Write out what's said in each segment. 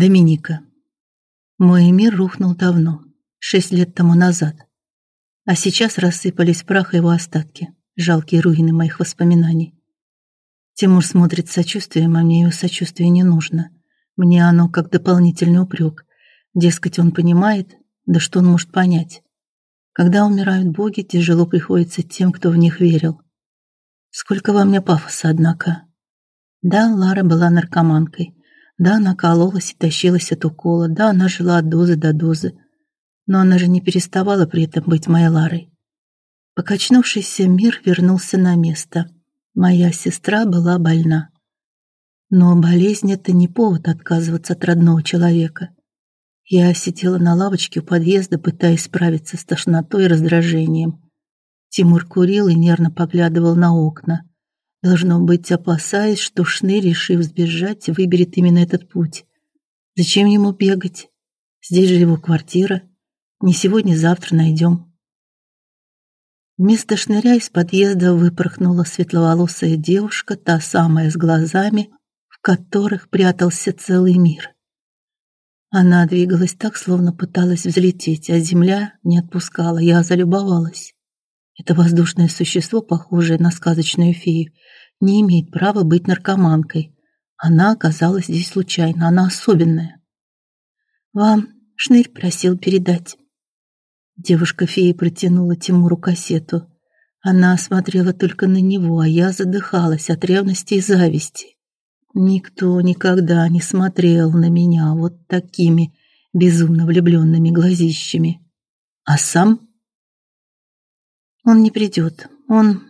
Доминика. Мой мир рухнул давно, шесть лет тому назад. А сейчас рассыпались в прах его остатки, жалкие руины моих воспоминаний. Тимур смотрит с сочувствием, а мне его сочувствие не нужно. Мне оно как дополнительный упрек. Дескать, он понимает, да что он может понять. Когда умирают боги, тяжело приходится тем, кто в них верил. Сколько во мне пафоса, однако. Да, Лара была наркоманкой. Да, она кололась и тащилась от укола. Да, она жила от дозы до дозы. Но она же не переставала при этом быть моей Ларой. Покачнувшийся мир вернулся на место. Моя сестра была больна. Но болезнь это не повод отказываться от родного человека. Я сидела на лавочке у подъезда, пытаясь справиться с тошнотой и раздражением. Тимур курил и нервно поглядывал на окна. Должно быть, опасаясь, что Шнырь, решив сбежать, выберет именно этот путь. Зачем ему бегать? Здесь же его квартира. Не сегодня-завтра найдем. Вместо Шныря из подъезда выпорхнула светловолосая девушка, та самая с глазами, в которых прятался целый мир. Она двигалась так, словно пыталась взлететь, а земля не отпускала. Я залюбовалась. Это воздушное существо, похожее на сказочную фею, не имеет права быть наркоманкой. Она оказалась здесь случайно, она особенная. Вам Шнырь просил передать. Девушка-фея протянула Тимуру кассету. Она смотрела только на него, а я задыхалась от ревности и зависти. Никто никогда не смотрел на меня вот такими безумно влюбленными глазищами. А сам он не придет. Он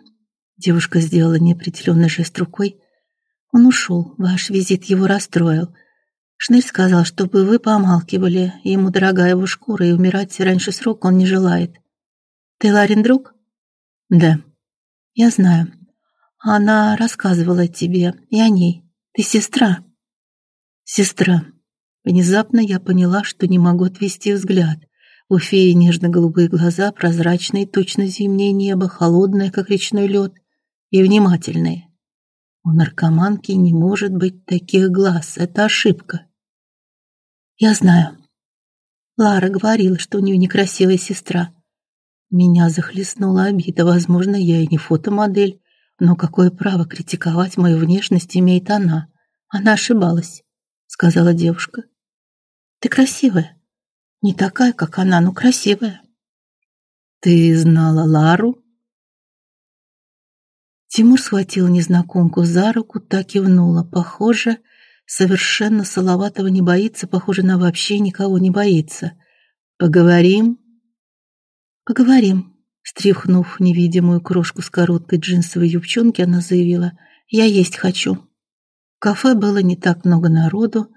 Девушка сделала неопределенный жест рукой. Он ушел. Ваш визит его расстроил. Шнырь сказал, чтобы вы помалкивали. Ему дорога его шкура, и умирать раньше срока он не желает. Ты Ларин друг? Да. Я знаю. Она рассказывала тебе и о ней. Ты сестра. Сестра. Внезапно я поняла, что не могу отвести взгляд. У феи нежно-голубые глаза, прозрачные, точно зимнее небо, холодное, как речной лед, и внимательные. У наркоманки не может быть таких глаз, это ошибка. Я знаю. Лара говорила, что у нее некрасивая сестра. Меня захлестнула обида, возможно, я и не фотомодель, но какое право критиковать мою внешность имеет она? Она ошибалась, сказала девушка. Ты красивая. Не такая, как она, но красивая. Ты знала Лару? Тимур схватил незнакомку за руку, так и внула. Похоже, совершенно Салаватова не боится, похоже, она вообще никого не боится. Поговорим? Поговорим. Стряхнув невидимую крошку с короткой джинсовой юбчонки, она заявила: "Я есть хочу". В кафе было не так много народу,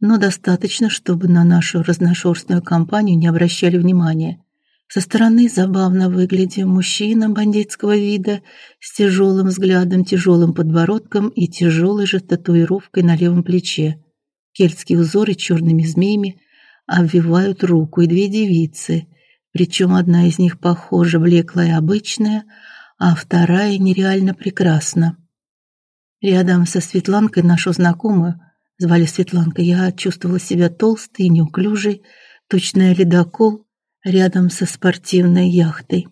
но достаточно, чтобы на нашу разношерстную компанию не обращали внимания. Со стороны забавно выглядел мужчина бандитского вида с тяжелым взглядом, тяжелым подбородком и тяжелой же татуировкой на левом плече. Кельтские узоры черными змеями обвивают руку, и две девицы, причем одна из них похожа блеклая обычная, а вторая нереально прекрасна. Рядом со Светланкой нашу знакомую звали Светланка. Я чувствовала себя толстой и неуклюжей, точно ледокол рядом со спортивной яхтой.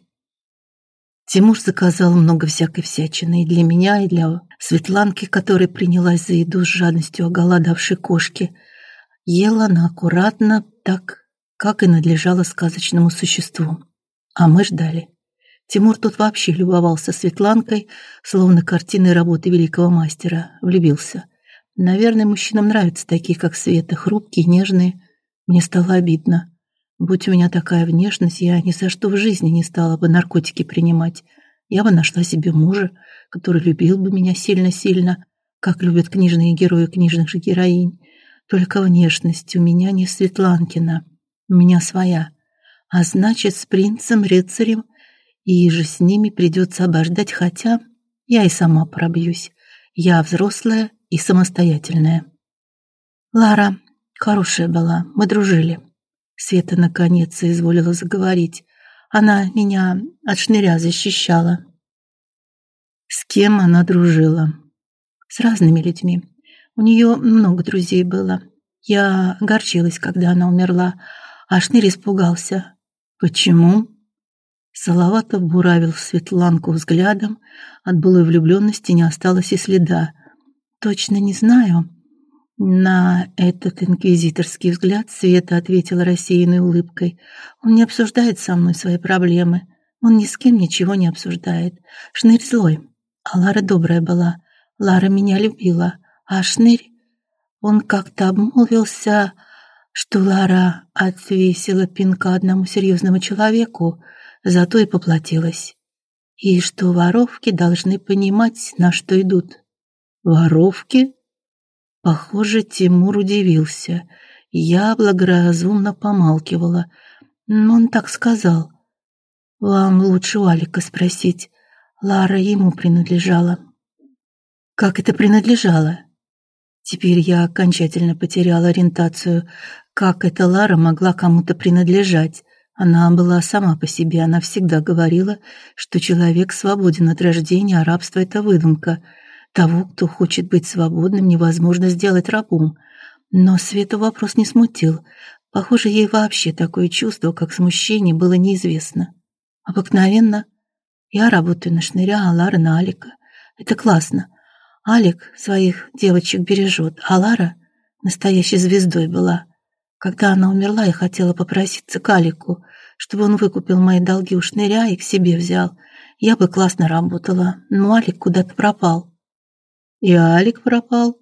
Тимур заказал много всякой всячины и для меня, и для Светланки, которая принялась за еду с жадностью оголодавшей кошки. Ела она аккуратно, так, как и надлежало сказочному существу. А мы ждали. Тимур тут вообще любовался Светланкой, словно картиной работы великого мастера, влюбился – Наверное, мужчинам нравятся такие, как Света, хрупкие, нежные. Мне стало обидно. Будь у меня такая внешность, я ни за что в жизни не стала бы наркотики принимать. Я бы нашла себе мужа, который любил бы меня сильно-сильно, как любят книжные герои книжных же героинь. Только внешность у меня не Светланкина, у меня своя. А значит, с принцем-рыцарем и же с ними придется обождать, хотя я и сама пробьюсь. Я взрослая и самостоятельная. Лара хорошая была, мы дружили. Света наконец изволила заговорить. Она меня от шныря защищала. С кем она дружила? С разными людьми. У нее много друзей было. Я огорчилась, когда она умерла, а Шнырь испугался. Почему? Салаватов буравил Светланку взглядом, от былой влюбленности не осталось и следа. Точно не знаю. На этот инквизиторский взгляд Света ответила рассеянной улыбкой. Он не обсуждает со мной свои проблемы. Он ни с кем ничего не обсуждает. Шнырь злой, а Лара добрая была. Лара меня любила, а Шнырь он как-то обмолвился, что Лара отвесила пинка одному серьезному человеку, зато и поплатилась. И что воровки должны понимать, на что идут. Воровки? Похоже, Тимур удивился. Я благоразумно помалкивала. Но он так сказал. Вам лучше у Алика спросить. Лара ему принадлежала. Как это принадлежало? Теперь я окончательно потеряла ориентацию. Как эта Лара могла кому-то принадлежать? Она была сама по себе, она всегда говорила, что человек свободен от рождения, а рабство это выдумка. Того, кто хочет быть свободным, невозможно сделать рабом. Но Свету вопрос не смутил. Похоже, ей вообще такое чувство, как смущение, было неизвестно. Обыкновенно я работаю на шныря, а Лара на Алика. Это классно. Алик своих девочек бережет, а Лара настоящей звездой была. Когда она умерла, я хотела попроситься к Алику, чтобы он выкупил мои долги у шныря и к себе взял. Я бы классно работала, но Алик куда-то пропал. И Алик пропал.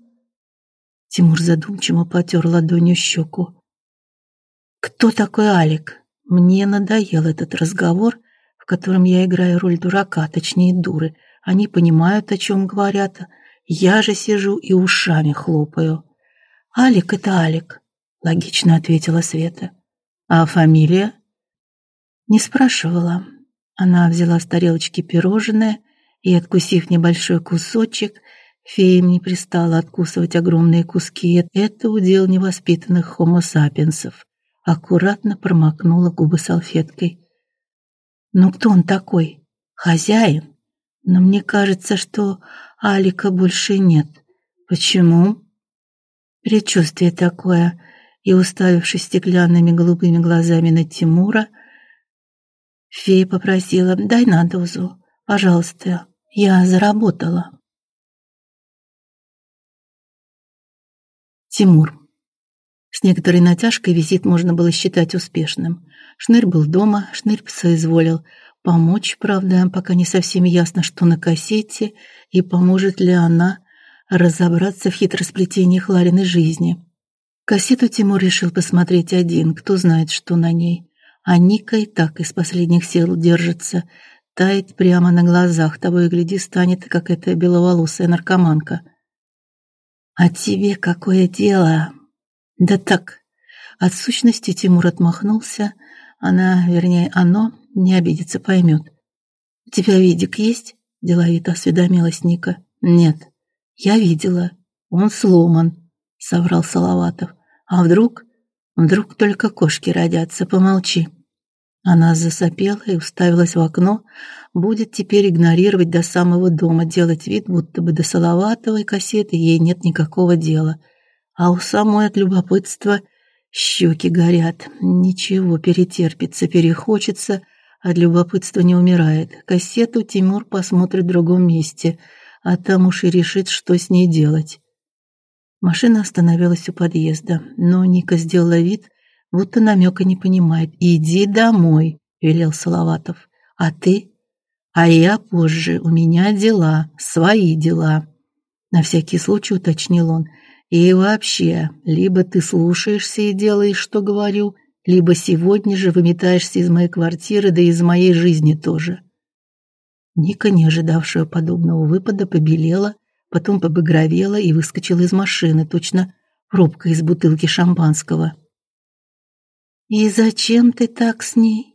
Тимур задумчиво потер ладонью щеку. Кто такой Алик? Мне надоел этот разговор, в котором я играю роль дурака, точнее дуры. Они понимают, о чем говорят, я же сижу и ушами хлопаю. Алик это Алик, логично ответила Света. А фамилия? Не спрашивала. Она взяла с тарелочки пирожное и, откусив небольшой кусочек, феям не пристала откусывать огромные куски. Это удел невоспитанных хомо сапиенсов. Аккуратно промокнула губы салфеткой. Ну кто он такой? Хозяин? Но мне кажется, что Алика больше нет. Почему? Предчувствие такое. И уставившись стеклянными голубыми глазами на Тимура, фея попросила: "Дай на дозу, пожалуйста. Я заработала". Тимур. С некоторой натяжкой визит можно было считать успешным. Шнырь был дома, Шнырь соизволил Помочь, правда, пока не совсем ясно, что на кассете, и поможет ли она разобраться в хитросплетениях Лариной жизни. Кассету Тимур решил посмотреть один, кто знает, что на ней. А Ника и так из последних сил держится, тает прямо на глазах, того и гляди станет, как эта беловолосая наркоманка. А тебе какое дело? Да так. От сущности Тимур отмахнулся. Она, вернее, оно не обидится, поймет. У тебя видик есть? деловито осведомилась Ника. Нет. Я видела. Он сломан, соврал Салаватов. А вдруг, вдруг только кошки родятся, помолчи. Она засопела и уставилась в окно, будет теперь игнорировать до самого дома, делать вид, будто бы до Салаватовой кассеты ей нет никакого дела. А у самой от любопытства щеки горят. Ничего, перетерпится, перехочется, от любопытства не умирает. Кассету Тимур посмотрит в другом месте, а там уж и решит, что с ней делать. Машина остановилась у подъезда, но Ника сделала вид, будто намека не понимает. «Иди домой», — велел Салаватов. «А ты?» «А я позже. У меня дела. Свои дела». На всякий случай уточнил он. «И вообще, либо ты слушаешься и делаешь, что говорю, либо сегодня же выметаешься из моей квартиры, да и из моей жизни тоже. Ника, не ожидавшая подобного выпада, побелела, потом побагровела и выскочила из машины, точно пробка из бутылки шампанского. И зачем ты так с ней?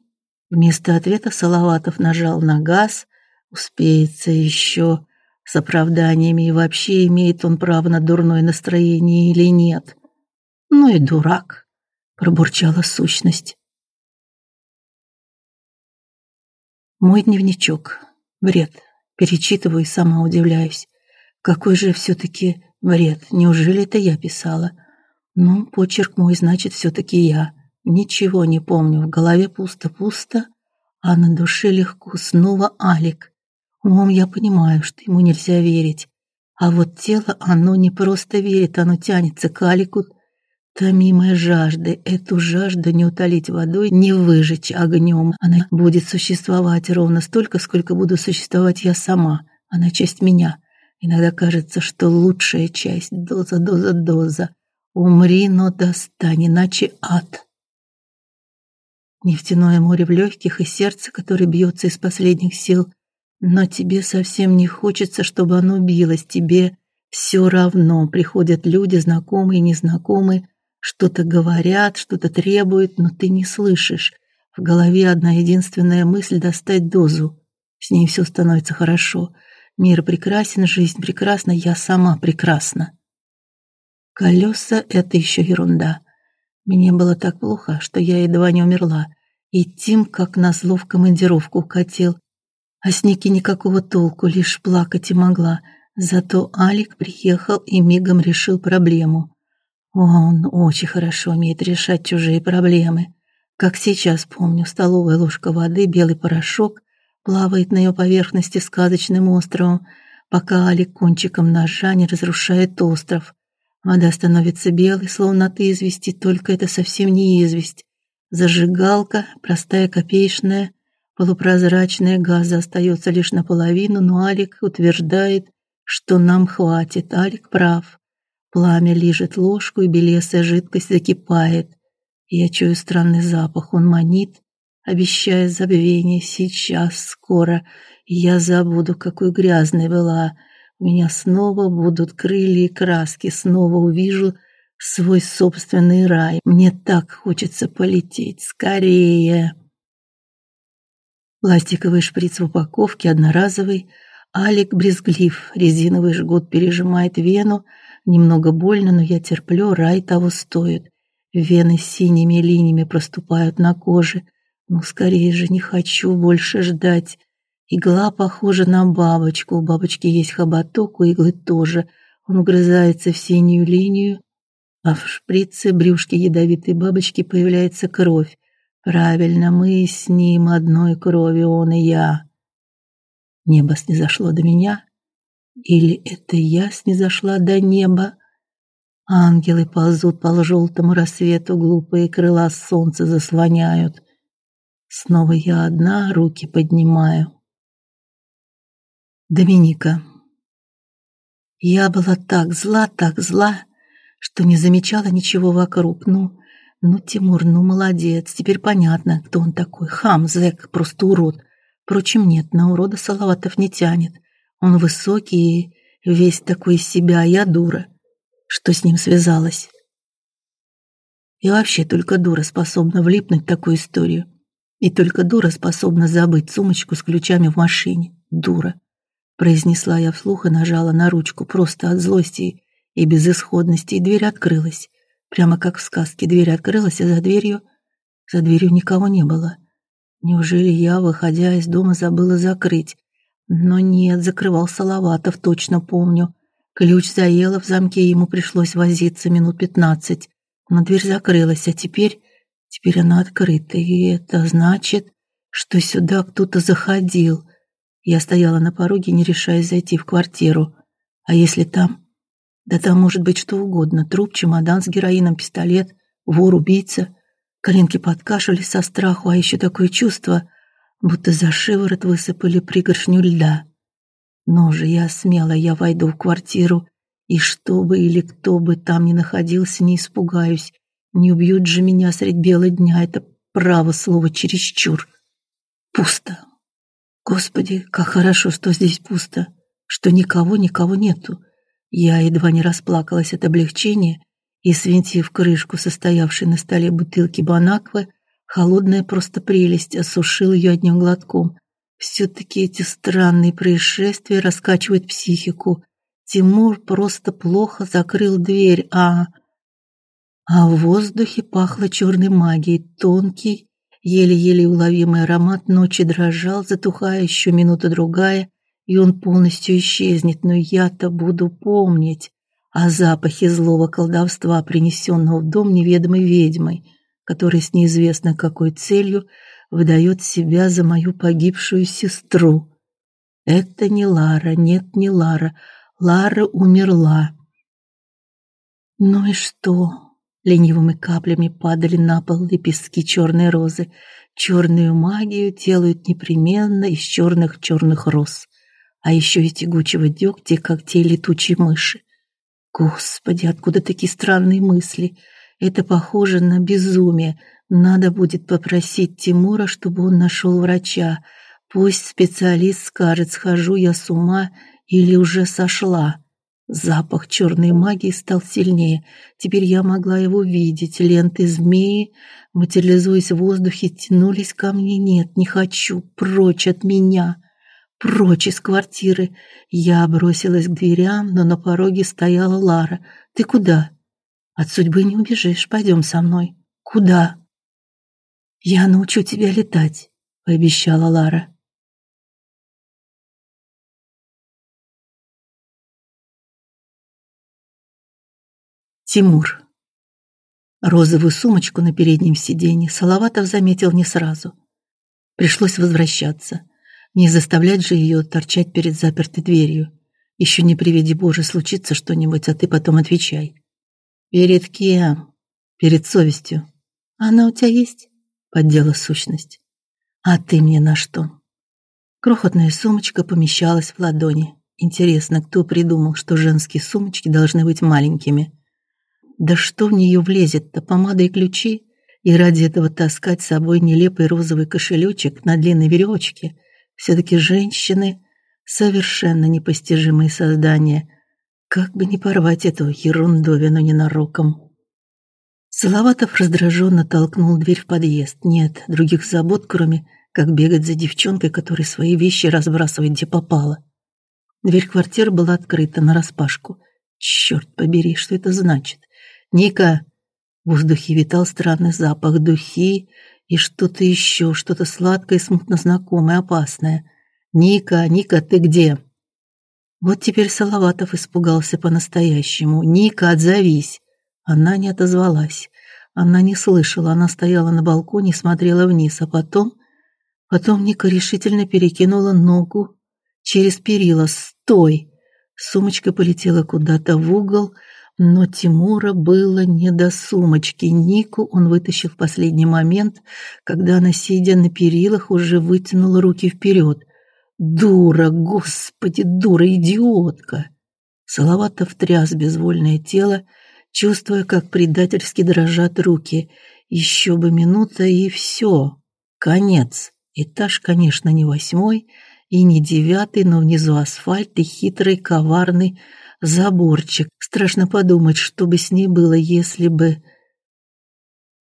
Вместо ответа Салаватов нажал на газ. Успеется еще с оправданиями и вообще имеет он право на дурное настроение или нет. Ну и дурак пробурчала сущность. Мой дневничок. Бред. Перечитываю и сама удивляюсь. Какой же все таки бред? Неужели это я писала? Ну, почерк мой, значит, все таки я. Ничего не помню, в голове пусто-пусто, а на душе легко снова Алик. Умом я понимаю, что ему нельзя верить. А вот тело, оно не просто верит, оно тянется к Алику, томимое жаждой. Эту жажду не утолить водой, не выжечь огнем. Она будет существовать ровно столько, сколько буду существовать я сама. Она часть меня. Иногда кажется, что лучшая часть доза, доза, доза. Умри, но достань, иначе ад. Нефтяное море в легких и сердце, которое бьется из последних сил, но тебе совсем не хочется, чтобы оно билось, тебе все равно. Приходят люди, знакомые и незнакомые, что-то говорят, что-то требуют, но ты не слышишь. В голове одна единственная мысль достать дозу. С ней все становится хорошо. Мир прекрасен, жизнь прекрасна, я сама прекрасна. Колеса — это еще ерунда. Мне было так плохо, что я едва не умерла. И Тим, как назло, в командировку укатил. А с Ники никакого толку, лишь плакать и могла. Зато Алик приехал и мигом решил проблему. Он очень хорошо умеет решать чужие проблемы. Как сейчас помню, столовая ложка воды, белый порошок плавает на ее поверхности сказочным островом, пока Алик кончиком ножа не разрушает остров. Вода становится белой, словно от извести, только это совсем не известь. Зажигалка, простая копеечная, полупрозрачная, газа остается лишь наполовину, но Алик утверждает, что нам хватит. Алик прав. Пламя лижет ложку, и белесая жидкость закипает. Я чую странный запах, он манит, обещая забвение сейчас, скоро. Я забуду, какой грязной была. У меня снова будут крылья и краски, снова увижу свой собственный рай. Мне так хочется полететь скорее. Пластиковый шприц в упаковке одноразовый. Алик брезглив. Резиновый жгут пережимает вену. Немного больно, но я терплю, рай того стоит. Вены синими линиями проступают на коже. Ну, скорее же, не хочу больше ждать. Игла похожа на бабочку. У бабочки есть хоботок, у иглы тоже. Он вгрызается в синюю линию, а в шприце брюшки ядовитой бабочки появляется кровь. Правильно, мы с ним одной крови, он и я. Небо снизошло до меня, или это я снизошла до неба? Ангелы ползут по желтому рассвету, глупые крыла солнца заслоняют. Снова я одна, руки поднимаю. Доминика. Я была так зла, так зла, что не замечала ничего вокруг. Ну, ну, Тимур, ну молодец. Теперь понятно, кто он такой. Хам, зэк, просто урод. Впрочем, нет, на урода Салаватов не тянет. Он высокий и весь такой из себя, я дура. Что с ним связалось? И вообще только дура способна влипнуть в такую историю. И только дура способна забыть сумочку с ключами в машине. Дура. Произнесла я вслух и нажала на ручку просто от злости и безысходности, и дверь открылась. Прямо как в сказке, дверь открылась, а за дверью... За дверью никого не было. Неужели я, выходя из дома, забыла закрыть? Но нет, закрывал Салаватов, точно помню. Ключ заело в замке, ему пришлось возиться минут пятнадцать. Но дверь закрылась, а теперь... Теперь она открыта, и это значит, что сюда кто-то заходил. Я стояла на пороге, не решаясь зайти в квартиру. А если там... Да там может быть что угодно. Труп, чемодан с героином, пистолет, вор, убийца. Коленки подкашивались со страху, а еще такое чувство, будто за шиворот высыпали пригоршню льда. Но же я смела, я войду в квартиру, и что бы или кто бы там ни находился, не испугаюсь. Не убьют же меня средь бела дня, это право слово чересчур. Пусто. Господи, как хорошо, что здесь пусто, что никого, никого нету. Я едва не расплакалась от облегчения и, свинтив крышку состоявшей на столе бутылки Бонаквы, холодная просто прелесть осушил ее одним глотком. Все-таки эти странные происшествия раскачивают психику. Тимур просто плохо закрыл дверь, а... А в воздухе пахло черной магией, тонкий, еле-еле уловимый аромат ночи дрожал, затухая еще минута-другая, и он полностью исчезнет, но я-то буду помнить. о запахе злого колдовства, принесенного в дом неведомой ведьмой, которая с неизвестно какой целью выдает себя за мою погибшую сестру. Это не Лара, нет, не Лара. Лара умерла. Ну и что? Ленивыми каплями падали на пол лепестки черной розы. Черную магию делают непременно из черных черных роз, а еще из тягучего дегтя, когтей летучей мыши. Господи, откуда такие странные мысли? Это похоже на безумие. Надо будет попросить Тимура, чтобы он нашел врача. Пусть специалист скажет, схожу я с ума или уже сошла. Запах черной магии стал сильнее. Теперь я могла его видеть. Ленты змеи, материализуясь в воздухе, тянулись ко мне. Нет, не хочу. Прочь от меня. Прочь из квартиры. Я бросилась к дверям, но на пороге стояла Лара. Ты куда? От судьбы не убежишь. Пойдем со мной. Куда? Я научу тебя летать, пообещала Лара. Тимур. Розовую сумочку на переднем сиденье Салаватов заметил не сразу. Пришлось возвращаться. Не заставлять же ее торчать перед запертой дверью. Еще не приведи Боже случится что-нибудь, а ты потом отвечай. Перед кем? Перед совестью. Она у тебя есть? Поддела сущность. А ты мне на что? Крохотная сумочка помещалась в ладони. Интересно, кто придумал, что женские сумочки должны быть маленькими? Да что в нее влезет-то, помада и ключи? И ради этого таскать с собой нелепый розовый кошелечек на длинной веревочке? все таки женщины совершенно непостижимые создания. Как бы не порвать эту ерундовину ненароком. Салаватов раздраженно толкнул дверь в подъезд. Нет, других забот, кроме как бегать за девчонкой, которая свои вещи разбрасывает где попало. Дверь квартиры была открыта нараспашку. Черт побери, что это значит? Ника. В воздухе витал странный запах духи и что-то еще, что-то сладкое, смутно знакомое, опасное. Ника, Ника, ты где? Вот теперь Салаватов испугался по-настоящему. Ника, отзовись. Она не отозвалась. Она не слышала, она стояла на балконе смотрела вниз, а потом потом Ника решительно перекинула ногу через перила. Стой. Сумочка полетела куда-то в угол но Тимура было не до сумочки. Нику он вытащил в последний момент, когда она, сидя на перилах, уже вытянула руки вперед. Дура, господи, дура, идиотка. Салаватов тряс безвольное тело, чувствуя, как предательски дрожат руки. Еще бы минута и все. Конец. Этаж, конечно, не восьмой и не девятый, но внизу асфальт и хитрый, коварный заборчик. Страшно подумать, что бы с ней было, если бы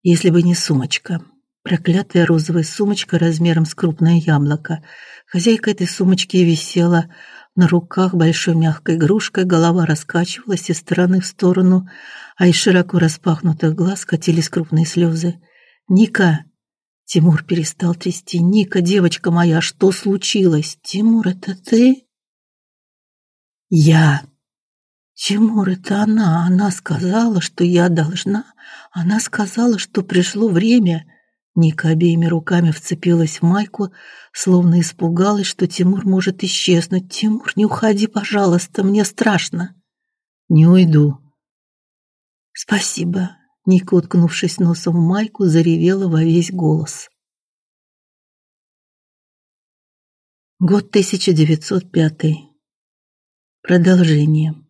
если бы не сумочка. Проклятая розовая сумочка размером с крупное яблоко. Хозяйка этой сумочки висела на руках большой мягкой игрушкой, голова раскачивалась из стороны в сторону, а из широко распахнутых глаз катились крупные слезы. Ника Тимур перестал трясти. Ника, девочка моя, что случилось? Тимур, это ты? Я Тимур, это она. Она сказала, что я должна. Она сказала, что пришло время. Ника обеими руками вцепилась в майку, словно испугалась, что Тимур может исчезнуть. Тимур, не уходи, пожалуйста, мне страшно. Не уйду. Спасибо. Ника, уткнувшись носом в майку, заревела во весь голос. Год 1905. Продолжение.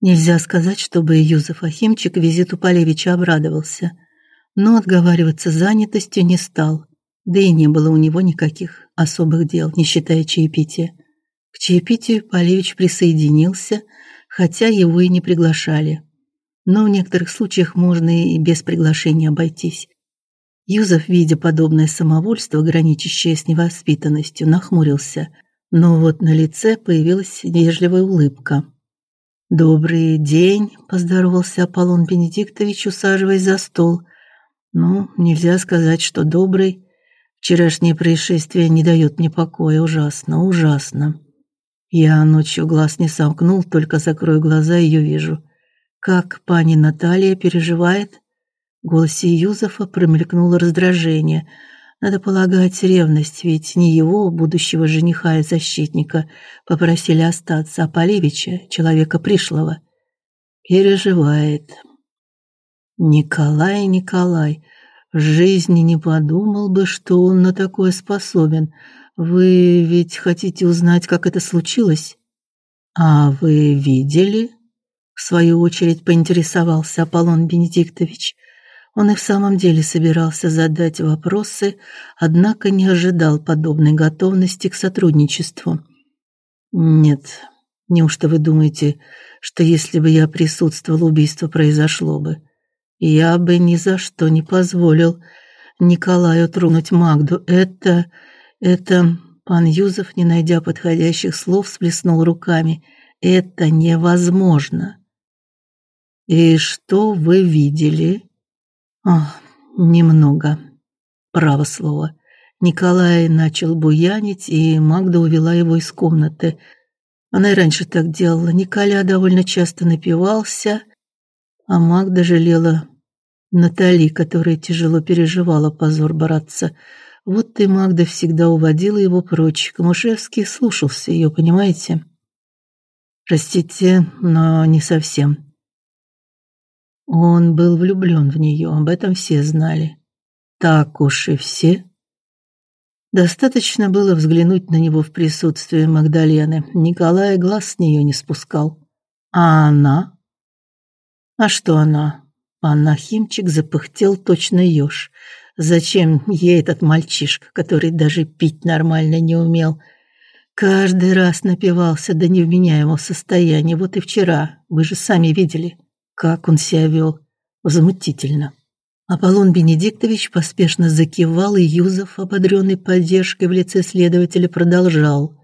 Нельзя сказать, чтобы Юзеф Ахимчик визиту Полевича обрадовался, но отговариваться занятостью не стал. Да и не было у него никаких особых дел, не считая чаепития. К чаепитию Полевич присоединился, хотя его и не приглашали. Но в некоторых случаях можно и без приглашения обойтись. Юзеф, видя подобное самовольство, граничащее с невоспитанностью, нахмурился, но вот на лице появилась вежливая улыбка. Добрый день, поздоровался Аполлон Бенедиктович, усаживаясь за стол. Ну, нельзя сказать, что добрый. Вчерашнее происшествие не дает мне покоя, ужасно, ужасно. Я ночью глаз не сомкнул, только закрою глаза, ее вижу. Как пани Наталья переживает? В голосе Юзефа промелькнуло раздражение. Надо полагать, ревность, ведь не его, будущего жениха и защитника, попросили остаться, а Полевича, человека пришлого. Переживает. Николай, Николай, в жизни не подумал бы, что он на такое способен. Вы ведь хотите узнать, как это случилось? А вы видели? В свою очередь поинтересовался Аполлон Бенедиктович. Он и в самом деле собирался задать вопросы, однако не ожидал подобной готовности к сотрудничеству. Нет. Неужто вы думаете, что если бы я присутствовал, убийство произошло бы? Я бы ни за что не позволил Николаю тронуть Магду. Это это пан Юзеф, не найдя подходящих слов, всплеснул руками. Это невозможно. И что вы видели? Ах, немного. Право слово. Николай начал буянить, и Магда увела его из комнаты. Она и раньше так делала. Николя довольно часто напивался, а Магда жалела Натали, которая тяжело переживала позор братца. Вот ты, Магда, всегда уводила его прочь. Камушевский слушался ее, понимаете? Простите, но не совсем. Он был влюблен в нее, об этом все знали. Так уж и все. Достаточно было взглянуть на него в присутствии Магдалены. Николай глаз с нее не спускал. А она? А что она? Пан Нахимчик запыхтел точно еж. Зачем ей этот мальчишка, который даже пить нормально не умел? Каждый раз напивался до невменяемого состояния. Вот и вчера, вы же сами видели. Как он себя вел? Возмутительно. Аполлон Бенедиктович поспешно закивал, и Юзов, ободренный поддержкой в лице следователя, продолжал.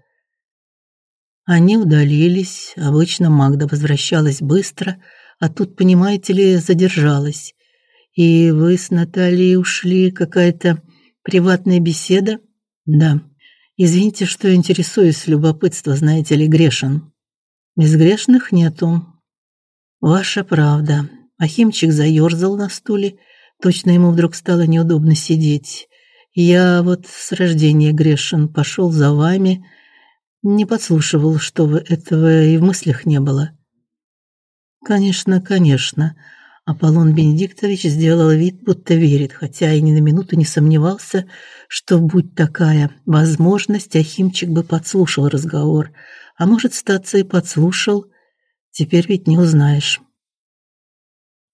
Они удалились. Обычно Магда возвращалась быстро, а тут, понимаете ли, задержалась. И вы с Натальей ушли, какая-то приватная беседа? Да. Извините, что интересуюсь, любопытство, знаете ли, грешен. Безгрешных нету, Ваша правда. Ахимчик заерзал на стуле, точно ему вдруг стало неудобно сидеть. Я вот с рождения грешен, пошел за вами, не подслушивал, что вы этого и в мыслях не было. Конечно, конечно. Аполлон Бенедиктович сделал вид, будто верит, хотя и ни на минуту не сомневался, что будь такая возможность, Ахимчик бы подслушал разговор, а может, статься и подслушал. Теперь ведь не узнаешь.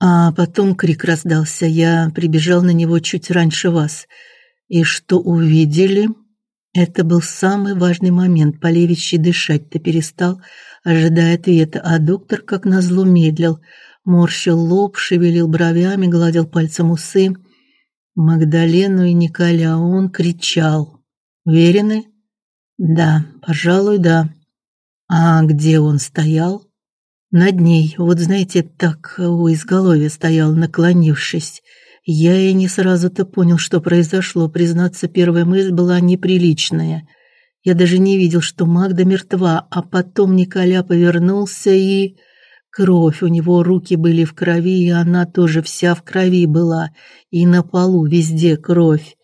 А потом крик раздался. Я прибежал на него чуть раньше вас. И что увидели? Это был самый важный момент. Полевич и дышать-то перестал, ожидая ответа, а доктор, как назло, медлил, морщил лоб, шевелил бровями, гладил пальцем усы. Магдалену и Николя он кричал. Уверены? Да, пожалуй, да. А где он стоял? Над ней, вот знаете, так у изголовья стоял, наклонившись. Я и не сразу-то понял, что произошло. Признаться, первая мысль была неприличная. Я даже не видел, что Магда мертва, а потом Николя повернулся и кровь у него, руки были в крови, и она тоже вся в крови была, и на полу везде кровь.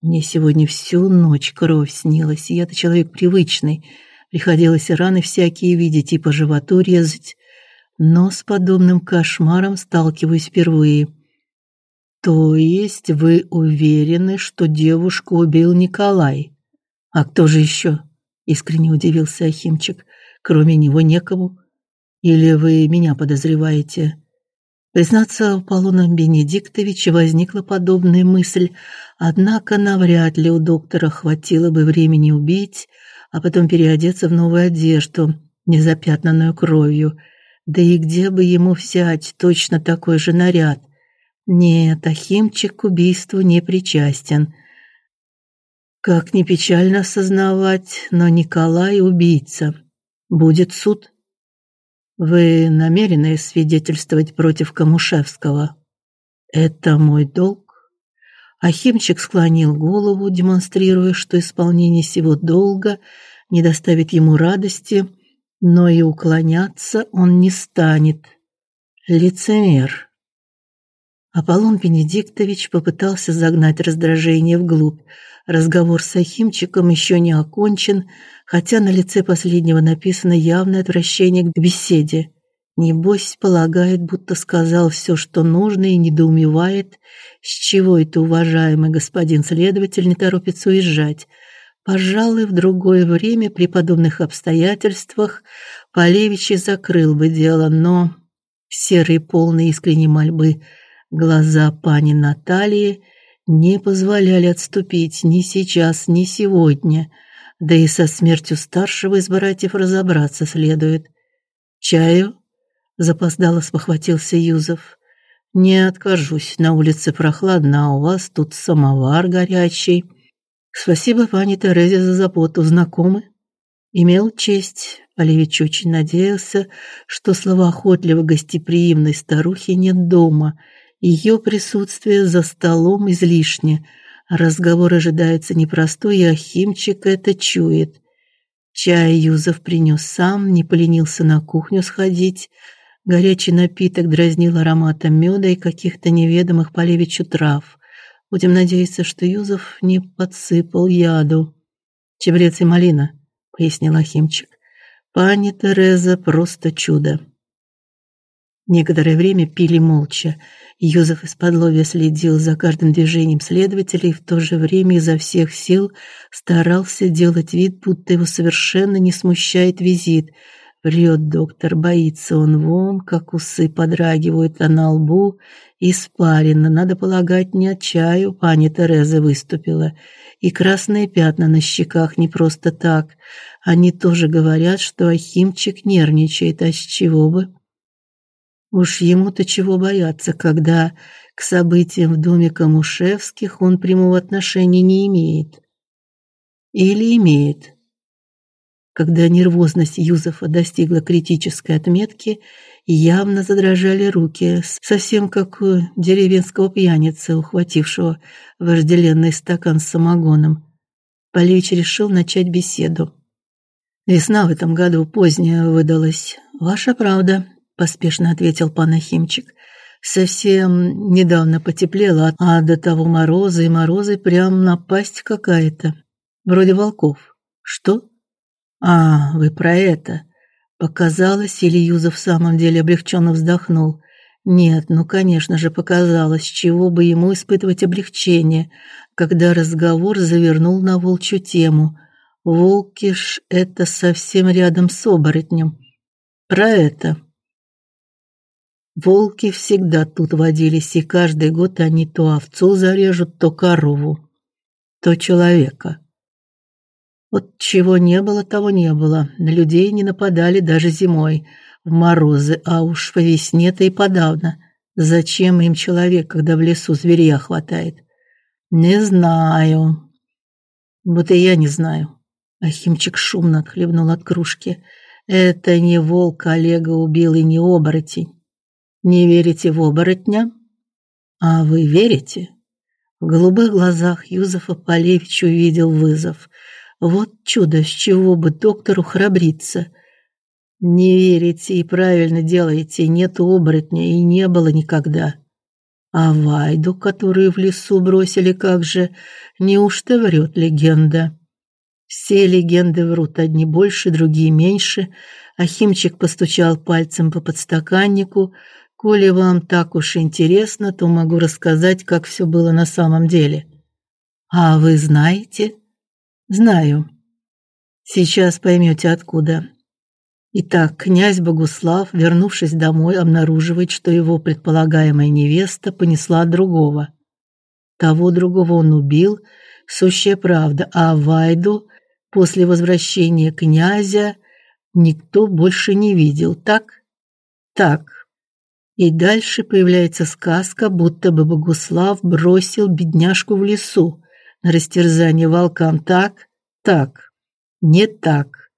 Мне сегодня всю ночь кровь снилась. Я-то человек привычный. Приходилось раны всякие видеть и по животу резать но с подобным кошмаром сталкиваюсь впервые. То есть вы уверены, что девушку убил Николай? А кто же еще? искренне удивился Ахимчик. Кроме него некому. Или вы меня подозреваете? Признаться, у Полона Бенедиктовича возникла подобная мысль, однако навряд ли у доктора хватило бы времени убить, а потом переодеться в новую одежду, не запятнанную кровью. Да и где бы ему взять точно такой же наряд? Нет, Ахимчик к убийству не причастен. Как ни печально осознавать, но Николай убийца. Будет суд. Вы намерены свидетельствовать против Камушевского? Это мой долг. Ахимчик склонил голову, демонстрируя, что исполнение сего долга не доставит ему радости, но и уклоняться он не станет. Лицемер. Аполлон Бенедиктович попытался загнать раздражение вглубь. Разговор с Ахимчиком еще не окончен, хотя на лице последнего написано явное отвращение к беседе. Небось, полагает, будто сказал все, что нужно, и недоумевает, с чего это уважаемый господин следователь не торопится уезжать. Пожалуй, в другое время при подобных обстоятельствах Полевич и закрыл бы дело, но серые полные искренней мольбы глаза пани Натальи не позволяли отступить ни сейчас, ни сегодня. Да и со смертью старшего из братьев разобраться следует. Чаю запоздало спохватился Юзов. Не откажусь. На улице прохладно, а у вас тут самовар горячий. Спасибо пани Терезе за заботу. Знакомы? Имел честь. Полевич очень надеялся, что словоохотливой гостеприимной старухи нет дома. Ее присутствие за столом излишне. Разговор ожидается непростой, и Ахимчик это чует. Чай Юзов принес сам, не поленился на кухню сходить. Горячий напиток дразнил ароматом меда и каких-то неведомых Полевичу трав. Будем надеяться, что Юзов не подсыпал яду. Чебрец и малина, пояснил Ахимчик. Пани Тереза просто чудо. Некоторое время пили молча. Юзеф из-под следил за каждым движением следователя и в то же время изо всех сил старался делать вид, будто его совершенно не смущает визит – Врет доктор, боится он вон, как усы подрагивают, а на лбу испарина. Надо полагать, не от чаю пани Тереза выступила. И красные пятна на щеках не просто так. Они тоже говорят, что Ахимчик нервничает, а с чего бы? Уж ему-то чего бояться, когда к событиям в доме Камушевских он прямого отношения не имеет. Или имеет. Когда нервозность Юзефа достигла критической отметки, явно задрожали руки, совсем как у деревенского пьяницы, ухватившего вожделенный стакан с самогоном. Полевич решил начать беседу. Весна в этом году поздняя выдалась. Ваша правда, поспешно ответил пан Ахимчик. Совсем недавно потеплело, а до того морозы и морозы прям напасть какая-то, вроде волков. Что? А, вы про это? Показалось, или Юзов в самом деле облегченно вздохнул. Нет, ну, конечно же, показалось, чего бы ему испытывать облегчение, когда разговор завернул на волчью тему. Волки ж это совсем рядом с оборотнем. Про это. Волки всегда тут водились, и каждый год они то овцу зарежут, то корову, то человека. Вот чего не было, того не было. На людей не нападали даже зимой, в морозы, а уж по весне-то и подавно. Зачем им человек, когда в лесу зверя хватает? Не знаю. Вот и я не знаю. Ахимчик шумно отхлебнул от кружки. Это не волк Олега убил и не оборотень. Не верите в оборотня? А вы верите? В голубых глазах Юзефа Полевич увидел вызов. Вот чудо, с чего бы доктору храбриться. Не верите и правильно делаете, нет оборотня и не было никогда. А Вайду, которую в лесу бросили, как же, неужто врет легенда? Все легенды врут, одни больше, другие меньше. Ахимчик постучал пальцем по подстаканнику. Коли вам так уж интересно, то могу рассказать, как все было на самом деле. А вы знаете? Знаю. Сейчас поймете откуда. Итак, князь Богуслав, вернувшись домой, обнаруживает, что его предполагаемая невеста понесла другого. Того другого он убил, сущая правда, а Вайду после возвращения князя никто больше не видел, так? Так. И дальше появляется сказка, будто бы Богуслав бросил бедняжку в лесу на растерзание волкам так, так, не так.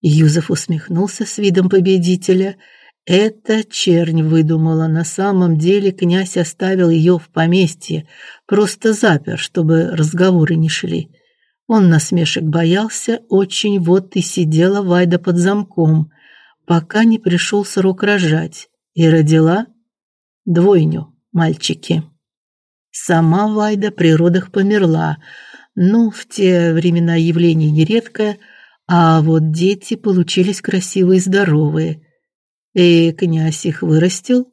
Юзеф усмехнулся с видом победителя. Это чернь выдумала. На самом деле князь оставил ее в поместье, просто запер, чтобы разговоры не шли. Он насмешек боялся очень, вот и сидела Вайда под замком, пока не пришел срок рожать, и родила двойню, мальчики. Сама Вайда при родах померла, ну, в те времена явление нередкое, а вот дети получились красивые и здоровые. И князь их вырастил,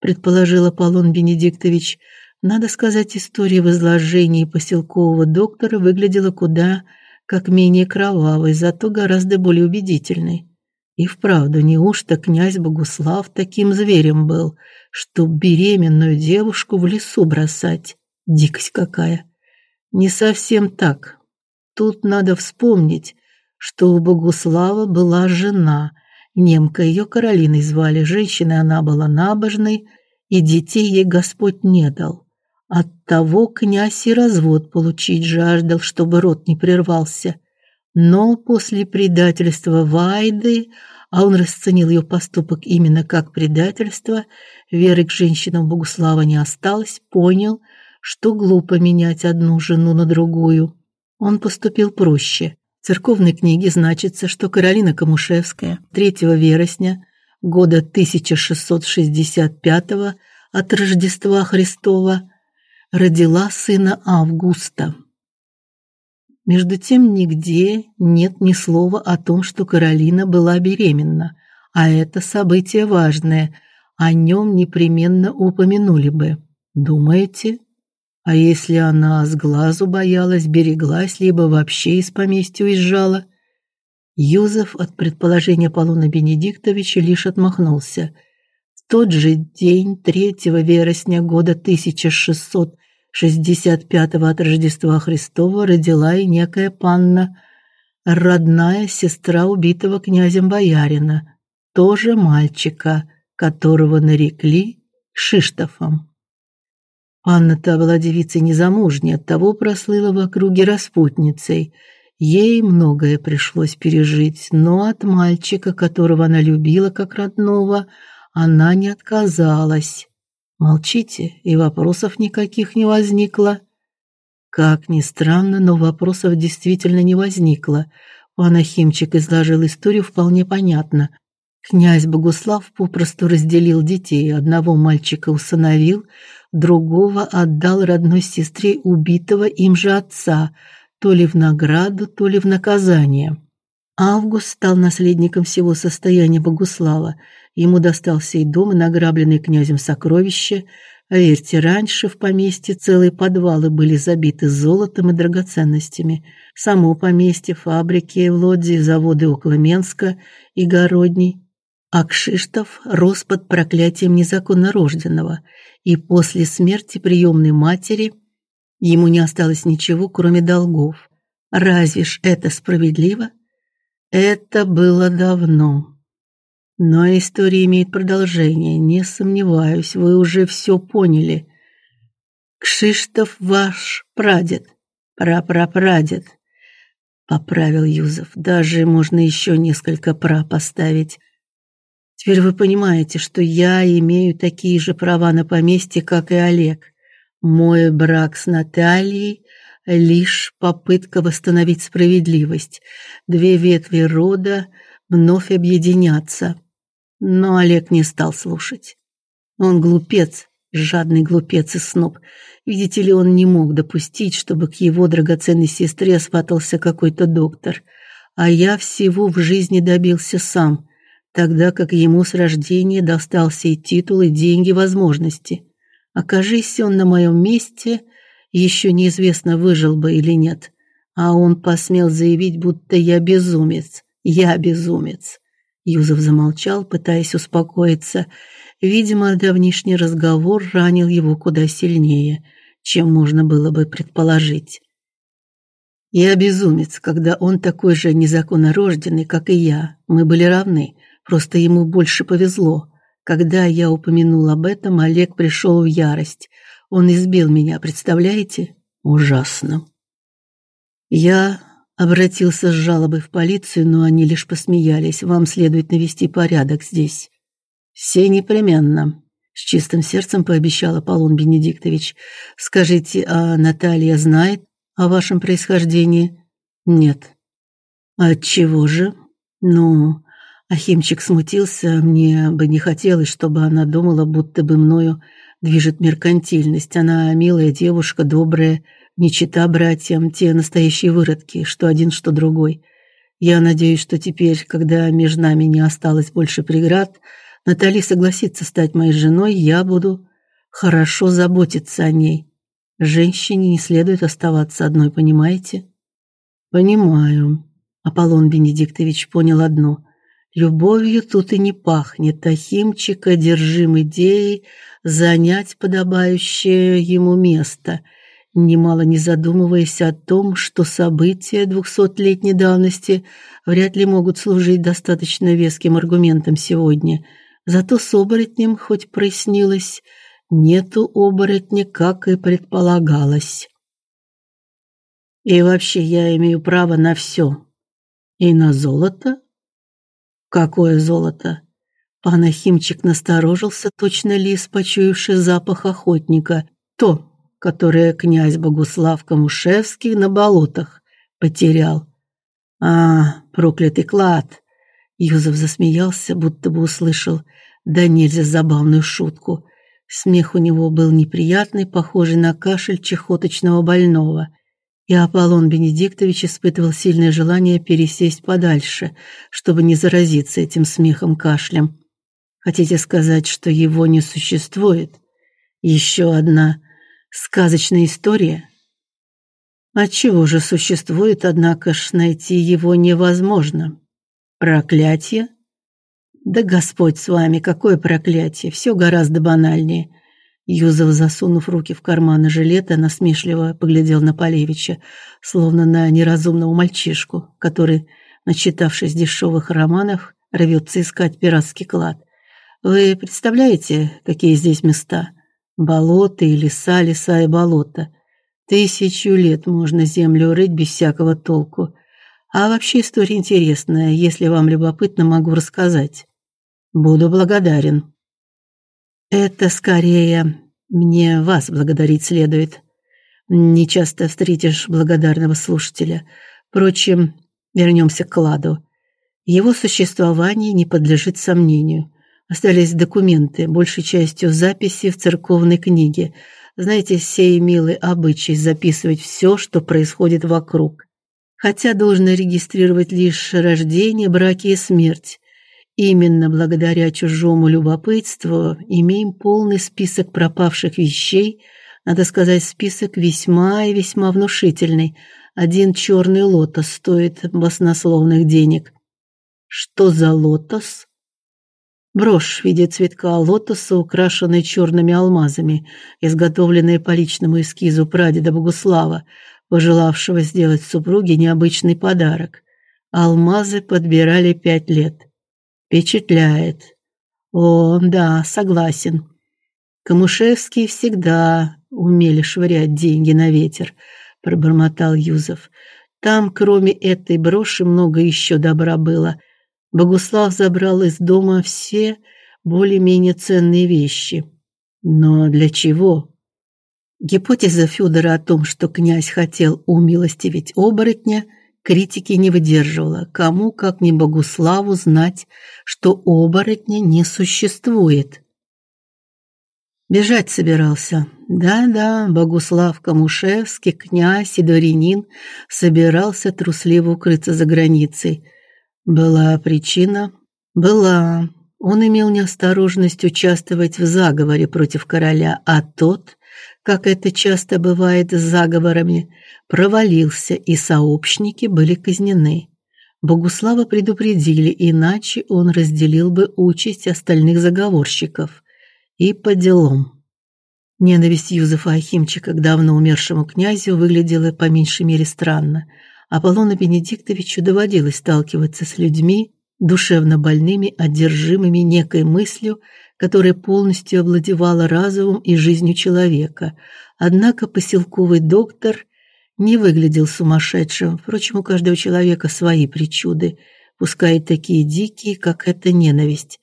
предположил Аполлон Бенедиктович. Надо сказать, история в изложении поселкового доктора выглядела куда как менее кровавой, зато гораздо более убедительной. И вправду, неужто князь Богуслав таким зверем был, что беременную девушку в лесу бросать? Дикость какая! Не совсем так. Тут надо вспомнить, что у Богуслава была жена, немка ее Каролиной звали, женщиной она была набожной, и детей ей Господь не дал. Оттого князь и развод получить жаждал, чтобы род не прервался. Но после предательства Вайды, а он расценил ее поступок именно как предательство, веры к женщинам Богуслава не осталось, понял, что глупо менять одну жену на другую. Он поступил проще. В церковной книге значится, что Каролина Камушевская 3 вересня года 1665 от Рождества Христова родила сына Августа. Между тем нигде нет ни слова о том, что Каролина была беременна, а это событие важное, о нем непременно упомянули бы. Думаете? А если она с глазу боялась, береглась, либо вообще из поместья уезжала? Юзеф от предположения Полона Бенедиктовича лишь отмахнулся. В тот же день 3 вересня года 1600 65-го от Рождества Христова родила и некая панна, родная сестра убитого князем боярина, тоже мальчика, которого нарекли Шиштофом. Анна-то была девицей незамужней, оттого прослыла в округе распутницей. Ей многое пришлось пережить, но от мальчика, которого она любила как родного, она не отказалась. Молчите, и вопросов никаких не возникло. Как ни странно, но вопросов действительно не возникло. Пан Ахимчик изложил историю вполне понятно. Князь Богуслав попросту разделил детей. Одного мальчика усыновил, другого отдал родной сестре убитого им же отца, то ли в награду, то ли в наказание. Август стал наследником всего состояния Богуслава. Ему достался и дом, и награбленные князем сокровища. Верьте, раньше в поместье целые подвалы были забиты золотом и драгоценностями. Само поместье, фабрики, лодзи, заводы около Менска и Городней. А Кшиштов рос под проклятием незаконно рожденного, и после смерти приемной матери ему не осталось ничего, кроме долгов. Разве ж это справедливо? Это было давно. Но история имеет продолжение, не сомневаюсь, вы уже все поняли. Кшиштов ваш прадед, прапрапрадед, поправил Юзов. Даже можно еще несколько пра поставить. Теперь вы понимаете, что я имею такие же права на поместье, как и Олег. Мой брак с Натальей лишь попытка восстановить справедливость. Две ветви рода вновь объединятся. Но Олег не стал слушать. Он глупец, жадный глупец и сноб. Видите ли, он не мог допустить, чтобы к его драгоценной сестре сватался какой-то доктор. А я всего в жизни добился сам, тогда как ему с рождения достался и титул, и деньги, возможности. Окажись он на моем месте, еще неизвестно, выжил бы или нет. А он посмел заявить, будто я безумец. Я безумец. Юзов замолчал, пытаясь успокоиться. Видимо, давнишний разговор ранил его куда сильнее, чем можно было бы предположить. Я безумец, когда он такой же незаконно рожденный, как и я. Мы были равны, просто ему больше повезло. Когда я упомянул об этом, Олег пришел в ярость. Он избил меня, представляете? Ужасно. Я обратился с жалобой в полицию, но они лишь посмеялись. Вам следует навести порядок здесь. Все непременно, с чистым сердцем пообещал Аполлон Бенедиктович. Скажите, а Наталья знает о вашем происхождении? Нет. От чего же? Ну, Ахимчик смутился, мне бы не хотелось, чтобы она думала, будто бы мною движет меркантильность. Она милая девушка, добрая, не чита братьям, те настоящие выродки, что один, что другой. Я надеюсь, что теперь, когда между нами не осталось больше преград, Натали согласится стать моей женой, я буду хорошо заботиться о ней. Женщине не следует оставаться одной, понимаете? Понимаю. Аполлон Бенедиктович понял одно: любовью тут и не пахнет. Ахимчик одержим идеей занять подобающее ему место, немало не задумываясь о том, что события двухсотлетней давности вряд ли могут служить достаточно веским аргументом сегодня. Зато с оборотнем хоть прояснилось, нету оборотня, как и предполагалось. И вообще я имею право на все. И на золото? Какое золото? Пан Ахимчик насторожился, точно лис, почуявший запах охотника. То, которое князь Богуслав Камушевский на болотах потерял. А, проклятый клад. Юзов засмеялся, будто бы услышал да нельзя забавную шутку. Смех у него был неприятный, похожий на кашель чехоточного больного и Аполлон Бенедиктович испытывал сильное желание пересесть подальше, чтобы не заразиться этим смехом-кашлем. Хотите сказать, что его не существует? Еще одна сказочная история? Отчего же существует, однако ж найти его невозможно? Проклятие? Да Господь с вами, какое проклятие? Все гораздо банальнее. Юзов, засунув руки в карманы жилета, насмешливо поглядел на Полевича, словно на неразумного мальчишку, который, начитавшись дешевых романов, рвется искать пиратский клад. Вы представляете, какие здесь места? Болота и леса, леса и болота. Тысячу лет можно землю рыть без всякого толку. А вообще история интересная, если вам любопытно, могу рассказать. Буду благодарен. Это скорее мне вас благодарить следует. Не часто встретишь благодарного слушателя. Впрочем, вернемся к кладу. Его существование не подлежит сомнению. Остались документы, большей частью записи в церковной книге. Знаете, сей милый обычай записывать все, что происходит вокруг. Хотя должно регистрировать лишь рождение, браки и смерть. Именно благодаря чужому любопытству имеем полный список пропавших вещей, надо сказать, список весьма и весьма внушительный. Один черный лотос стоит баснословных денег. Что за лотос? Брошь в виде цветка лотоса, украшенная черными алмазами, изготовленная по личному эскизу прадеда Богуслава, пожелавшего сделать супруге необычный подарок. Алмазы подбирали пять лет. Впечатляет. О, да, согласен. Камушевский всегда умели швырять деньги на ветер, пробормотал Юзов. Там, кроме этой броши, много еще добра было. Богуслав забрал из дома все более-менее ценные вещи. Но для чего? Гипотеза Федора о том, что князь хотел умилостивить оборотня – критики не выдерживала. Кому, как не Богуславу, знать, что оборотня не существует. Бежать собирался. Да-да, Богуслав Камушевский, князь и дворянин, собирался трусливо укрыться за границей. Была причина? Была. Он имел неосторожность участвовать в заговоре против короля, а тот, как это часто бывает с заговорами, провалился, и сообщники были казнены. Богуслава предупредили, иначе он разделил бы участь остальных заговорщиков. И по делам. Ненависть Юзефа Ахимчика к давно умершему князю выглядела по меньшей мере странно. Аполлону Бенедиктовичу доводилось сталкиваться с людьми, душевно больными, одержимыми некой мыслью, которая полностью овладевала разумом и жизнью человека. Однако поселковый доктор не выглядел сумасшедшим. Впрочем, у каждого человека свои причуды, пускай и такие дикие, как эта ненависть.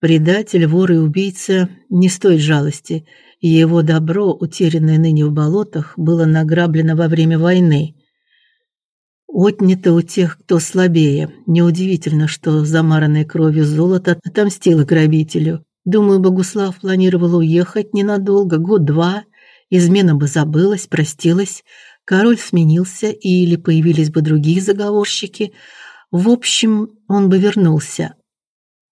Предатель, вор и убийца не стоит жалости, и его добро, утерянное ныне в болотах, было награблено во время войны. Отнято у тех, кто слабее. Неудивительно, что замаранное кровью золото отомстило грабителю. Думаю, Богуслав планировал уехать ненадолго, год-два. Измена бы забылась, простилась, король сменился или появились бы другие заговорщики. В общем, он бы вернулся.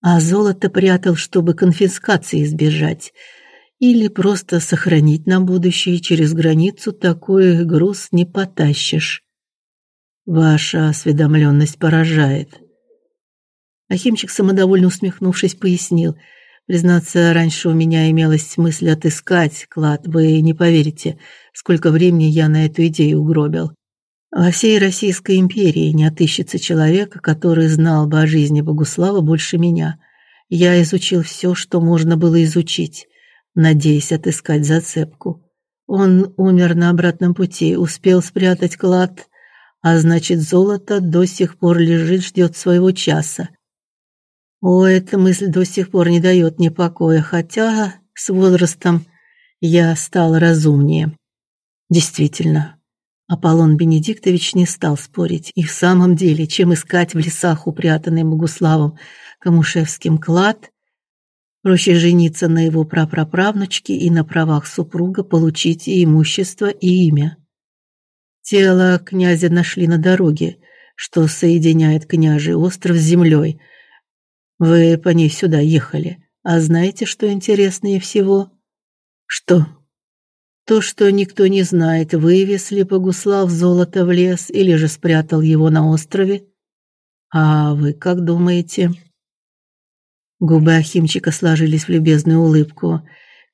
А золото прятал, чтобы конфискации избежать или просто сохранить на будущее через границу такой груз не потащишь. Ваша осведомленность поражает. Ахимчик самодовольно усмехнувшись пояснил: Признаться, раньше у меня имелась мысль отыскать клад. Вы не поверите, сколько времени я на эту идею угробил. Во всей Российской империи не отыщется человека, который знал бы о жизни Богуслава больше меня. Я изучил все, что можно было изучить, надеясь отыскать зацепку. Он умер на обратном пути, успел спрятать клад, а значит, золото до сих пор лежит, ждет своего часа. О, эта мысль до сих пор не дает мне покоя, хотя с возрастом я стал разумнее. Действительно, Аполлон Бенедиктович не стал спорить. И в самом деле, чем искать в лесах упрятанный Богуславом Камушевским клад, проще жениться на его прапраправнучке и на правах супруга получить и имущество, и имя. Тело князя нашли на дороге, что соединяет княжий остров с землей – вы по ней сюда ехали. А знаете, что интереснее всего? Что? То, что никто не знает, вывез ли Богуслав золото в лес или же спрятал его на острове. А вы как думаете? Губы Ахимчика сложились в любезную улыбку.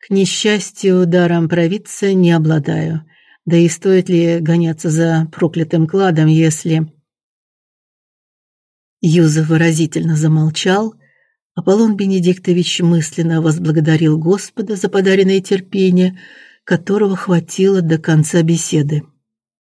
К несчастью, даром провидца не обладаю. Да и стоит ли гоняться за проклятым кладом, если Юзеф выразительно замолчал. Аполлон Бенедиктович мысленно возблагодарил Господа за подаренное терпение, которого хватило до конца беседы.